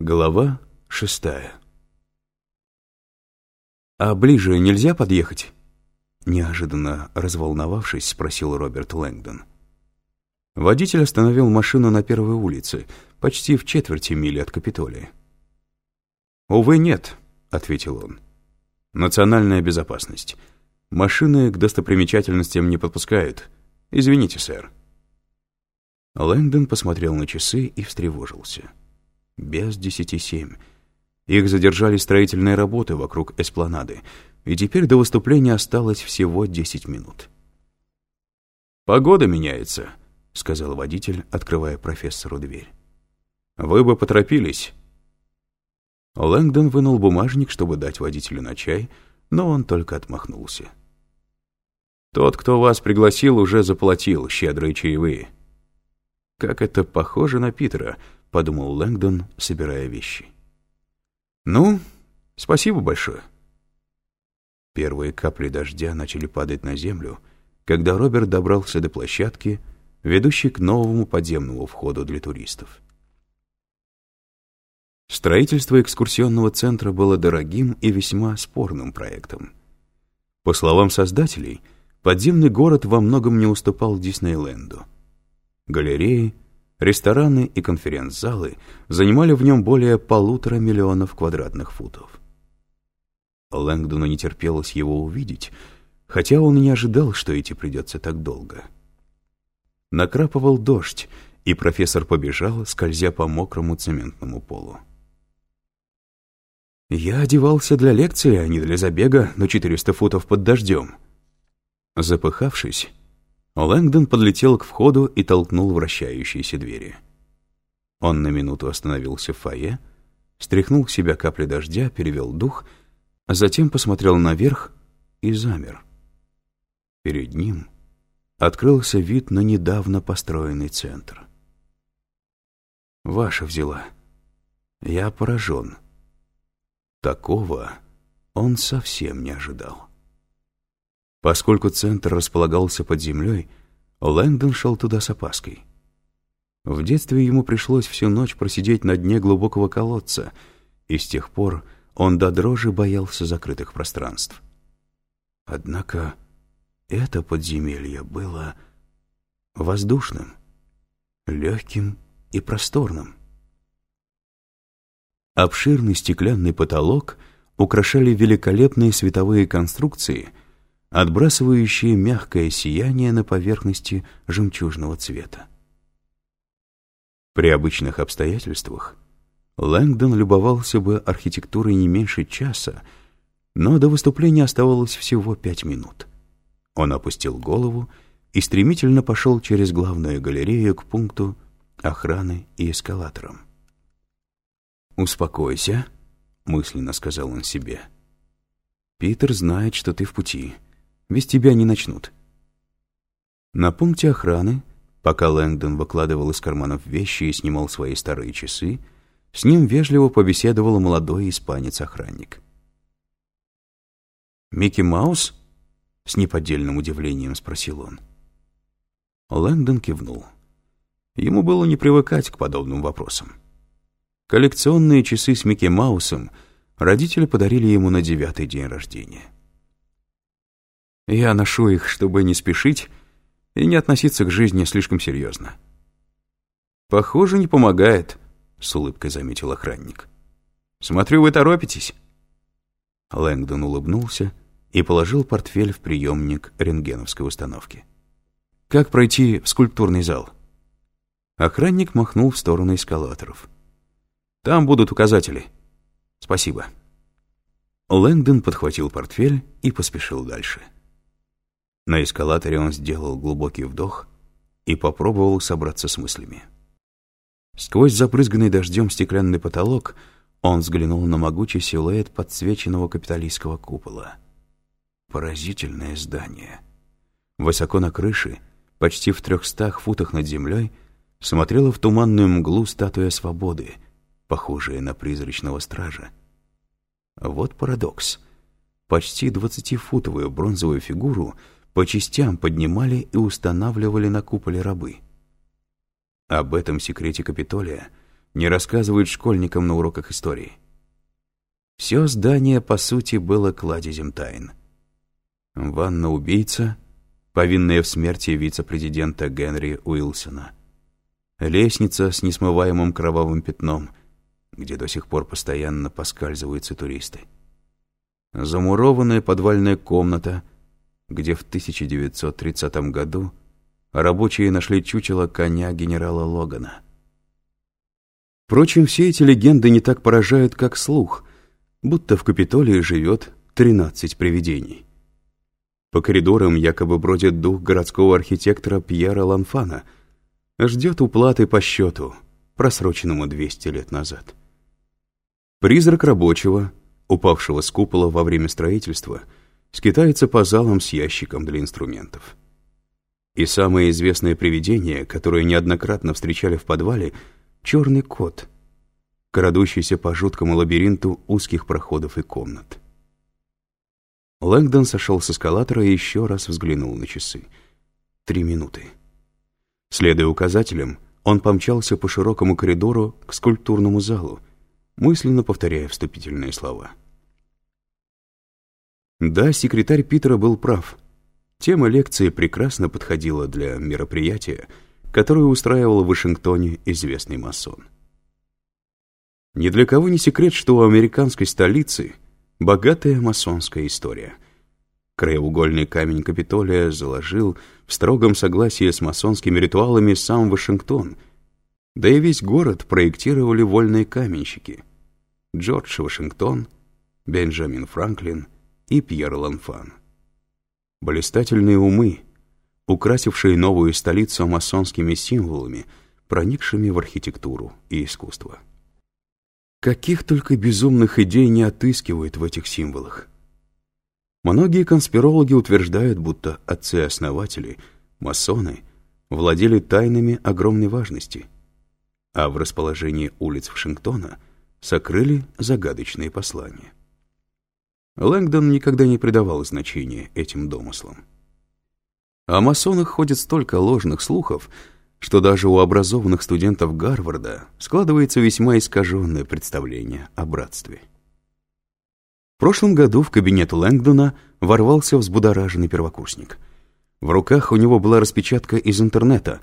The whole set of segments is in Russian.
Глава шестая «А ближе нельзя подъехать?» Неожиданно разволновавшись, спросил Роберт Лэнгдон. Водитель остановил машину на первой улице, почти в четверти мили от Капитолия. «Увы, нет», — ответил он. «Национальная безопасность. Машины к достопримечательностям не подпускают. Извините, сэр». Лэнгдон посмотрел на часы и встревожился. Без десяти семь. Их задержали строительные работы вокруг эспланады, и теперь до выступления осталось всего десять минут. «Погода меняется», — сказал водитель, открывая профессору дверь. «Вы бы поторопились». Лэнгдон вынул бумажник, чтобы дать водителю на чай, но он только отмахнулся. «Тот, кто вас пригласил, уже заплатил щедрые чаевые». «Как это похоже на Питера», — подумал Лэнгдон, собирая вещи. «Ну, спасибо большое». Первые капли дождя начали падать на землю, когда Роберт добрался до площадки, ведущей к новому подземному входу для туристов. Строительство экскурсионного центра было дорогим и весьма спорным проектом. По словам создателей, подземный город во многом не уступал Диснейленду. Галереи, рестораны и конференц-залы занимали в нем более полутора миллионов квадратных футов. Лэнгдону не терпелось его увидеть, хотя он и не ожидал, что идти придется так долго. Накрапывал дождь, и профессор побежал, скользя по мокрому цементному полу. Я одевался для лекции, а не для забега на 400 футов под дождем. Запыхавшись, Лэнгдон подлетел к входу и толкнул вращающиеся двери. Он на минуту остановился в фойе, стряхнул с себя капли дождя, перевел дух, а затем посмотрел наверх и замер. Перед ним открылся вид на недавно построенный центр. «Ваша взяла. Я поражен». Такого он совсем не ожидал. Поскольку центр располагался под землей, Лэндон шел туда с опаской. В детстве ему пришлось всю ночь просидеть на дне глубокого колодца, и с тех пор он до дрожи боялся закрытых пространств. Однако это подземелье было воздушным, легким и просторным. Обширный стеклянный потолок украшали великолепные световые конструкции, отбрасывающие мягкое сияние на поверхности жемчужного цвета. При обычных обстоятельствах Лэнгдон любовался бы архитектурой не меньше часа, но до выступления оставалось всего пять минут. Он опустил голову и стремительно пошел через главную галерею к пункту охраны и эскалаторам. «Успокойся», — мысленно сказал он себе. «Питер знает, что ты в пути. Без тебя не начнут». На пункте охраны, пока Лэнгдон выкладывал из карманов вещи и снимал свои старые часы, с ним вежливо побеседовал молодой испанец-охранник. «Микки Маус?» — с неподдельным удивлением спросил он. Лэнгдон кивнул. Ему было не привыкать к подобным вопросам. Коллекционные часы с Микки Маусом родители подарили ему на девятый день рождения. Я ношу их, чтобы не спешить и не относиться к жизни слишком серьезно. «Похоже, не помогает», — с улыбкой заметил охранник. «Смотрю, вы торопитесь». Лэнгдон улыбнулся и положил портфель в приемник рентгеновской установки. «Как пройти в скульптурный зал?» Охранник махнул в сторону эскалаторов. Там будут указатели. Спасибо. Лэнгдон подхватил портфель и поспешил дальше. На эскалаторе он сделал глубокий вдох и попробовал собраться с мыслями. Сквозь запрызганный дождем стеклянный потолок он взглянул на могучий силуэт подсвеченного капиталистского купола. Поразительное здание. Высоко на крыше, почти в трехстах футах над землей, смотрела в туманную мглу статуя свободы — похожая на призрачного стража. Вот парадокс. Почти двадцатифутовую бронзовую фигуру по частям поднимали и устанавливали на куполе рабы. Об этом секрете Капитолия не рассказывают школьникам на уроках истории. Все здание, по сути, было кладезем тайн. Ванна-убийца, повинная в смерти вице-президента Генри Уилсона. Лестница с несмываемым кровавым пятном, где до сих пор постоянно поскальзываются туристы. Замурованная подвальная комната, где в 1930 году рабочие нашли чучело коня генерала Логана. Впрочем, все эти легенды не так поражают, как слух, будто в Капитолии живет 13 привидений. По коридорам якобы бродит дух городского архитектора Пьера Ланфана, ждет уплаты по счету, просроченному 200 лет назад. Призрак рабочего, упавшего с купола во время строительства, скитается по залам с ящиком для инструментов. И самое известное привидение, которое неоднократно встречали в подвале, черный кот, крадущийся по жуткому лабиринту узких проходов и комнат. Лэнгдон сошел с эскалатора и еще раз взглянул на часы. Три минуты. Следуя указателям, он помчался по широкому коридору к скульптурному залу, мысленно повторяя вступительные слова. Да, секретарь Питера был прав. Тема лекции прекрасно подходила для мероприятия, которое устраивал в Вашингтоне известный масон. Ни для кого не секрет, что у американской столицы богатая масонская история. Краеугольный камень Капитолия заложил в строгом согласии с масонскими ритуалами сам Вашингтон, да и весь город проектировали вольные каменщики. Джордж Вашингтон, Бенджамин Франклин и Пьер Ланфан. Блистательные умы, украсившие новую столицу масонскими символами, проникшими в архитектуру и искусство. Каких только безумных идей не отыскивают в этих символах. Многие конспирологи утверждают, будто отцы-основатели, масоны, владели тайнами огромной важности, а в расположении улиц Вашингтона сокрыли загадочные послания. Лэнгдон никогда не придавал значения этим домыслам. О масонах ходит столько ложных слухов, что даже у образованных студентов Гарварда складывается весьма искаженное представление о братстве. В прошлом году в кабинет Лэнгдона ворвался взбудораженный первокурсник. В руках у него была распечатка из интернета,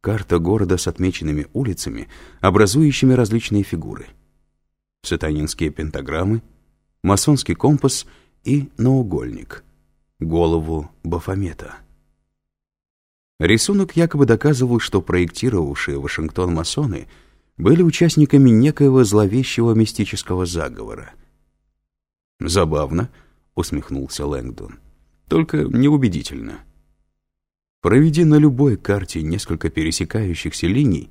карта города с отмеченными улицами, образующими различные фигуры. Сатанинские пентаграммы, масонский компас и наугольник, голову Бафомета — Рисунок якобы доказывал, что проектировавшие Вашингтон масоны были участниками некоего зловещего мистического заговора. «Забавно», — усмехнулся Лэнгдон, — «только неубедительно. Проведи на любой карте несколько пересекающихся линий,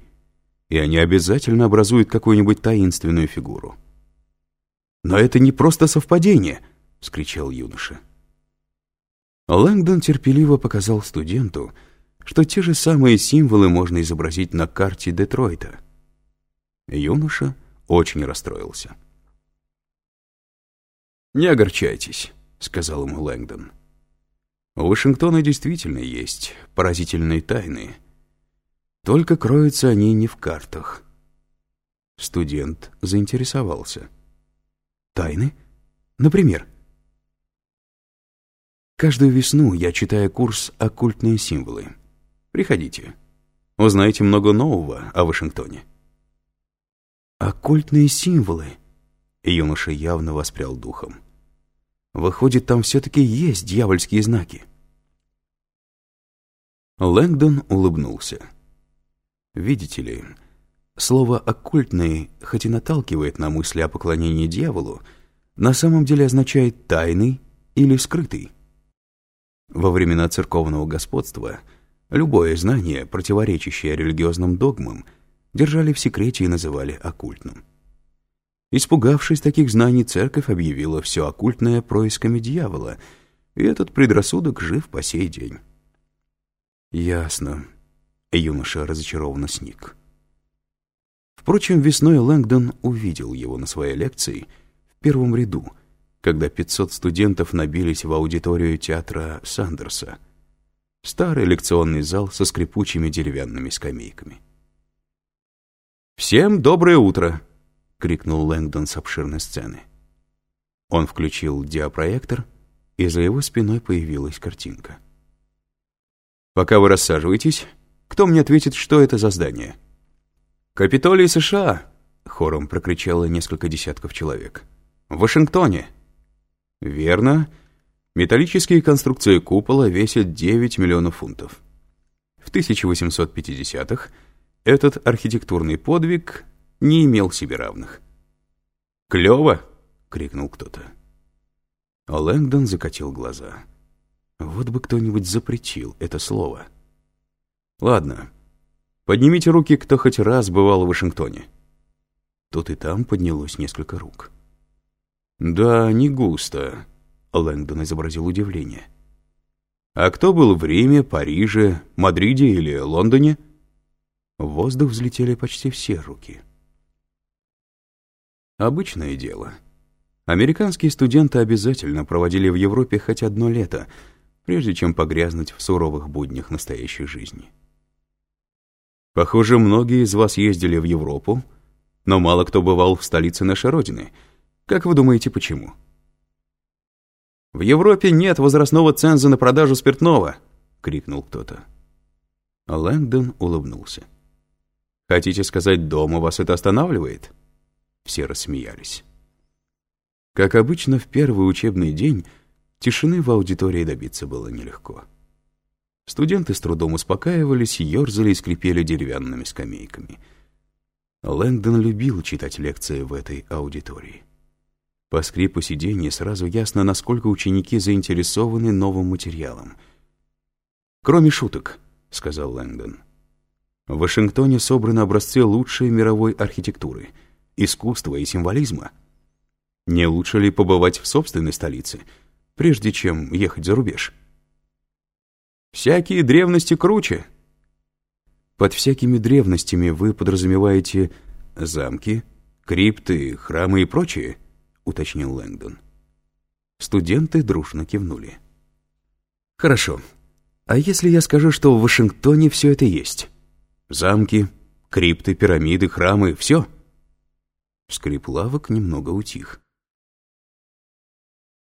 и они обязательно образуют какую-нибудь таинственную фигуру». «Но это не просто совпадение!» — вскричал юноша. Лэнгдон терпеливо показал студенту, что те же самые символы можно изобразить на карте Детройта. Юноша очень расстроился. «Не огорчайтесь», — сказал ему Лэнгдон. «У Вашингтона действительно есть поразительные тайны. Только кроются они не в картах». Студент заинтересовался. «Тайны? Например?» Каждую весну я читаю курс «Оккультные символы». Приходите. Узнаете много нового о Вашингтоне. Оккультные символы. Юноша явно воспрял духом. Выходит, там все-таки есть дьявольские знаки. Лэнгдон улыбнулся. Видите ли, слово «оккультный», хоть и наталкивает на мысли о поклонении дьяволу, на самом деле означает «тайный» или «скрытый». Во времена церковного господства – Любое знание, противоречащее религиозным догмам, держали в секрете и называли оккультным. Испугавшись таких знаний, церковь объявила все оккультное происками дьявола, и этот предрассудок жив по сей день. «Ясно», — юноша разочарованно сник. Впрочем, весной Лэнгдон увидел его на своей лекции в первом ряду, когда 500 студентов набились в аудиторию театра Сандерса — Старый лекционный зал со скрипучими деревянными скамейками. «Всем доброе утро!» — крикнул Лэнгдон с обширной сцены. Он включил диапроектор, и за его спиной появилась картинка. «Пока вы рассаживаетесь, кто мне ответит, что это за здание?» «Капитолий США!» — хором прокричало несколько десятков человек. «В Вашингтоне!» «Верно. Металлические конструкции купола весят 9 миллионов фунтов. В 1850-х этот архитектурный подвиг не имел себе равных. «Клёво!» — крикнул кто-то. Лэнгдон закатил глаза. Вот бы кто-нибудь запретил это слово. «Ладно, поднимите руки, кто хоть раз бывал в Вашингтоне». Тут и там поднялось несколько рук. «Да, не густо», — Лэнгдон изобразил удивление. «А кто был в Риме, Париже, Мадриде или Лондоне?» В воздух взлетели почти все руки. Обычное дело — Американские студенты обязательно проводили в Европе хоть одно лето, прежде чем погрязнуть в суровых буднях настоящей жизни. Похоже, многие из вас ездили в Европу, но мало кто бывал в столице нашей Родины. Как вы думаете, почему? «В Европе нет возрастного ценза на продажу спиртного!» — крикнул кто-то. Лэнгдон улыбнулся. «Хотите сказать, дома вас это останавливает?» Все рассмеялись. Как обычно, в первый учебный день тишины в аудитории добиться было нелегко. Студенты с трудом успокаивались, ерзали и скрипели деревянными скамейками. Лэнгдон любил читать лекции в этой аудитории. По скрипу сидений сразу ясно, насколько ученики заинтересованы новым материалом. «Кроме шуток», — сказал Лэнгдон. «В Вашингтоне собраны образцы лучшей мировой архитектуры, искусства и символизма». Не лучше ли побывать в собственной столице, прежде чем ехать за рубеж? Всякие древности круче. Под всякими древностями вы подразумеваете замки, крипты, храмы и прочее, уточнил Лэнгдон. Студенты дружно кивнули. Хорошо. А если я скажу, что в Вашингтоне все это есть? Замки, крипты, пирамиды, храмы — все? Скрип лавок немного утих.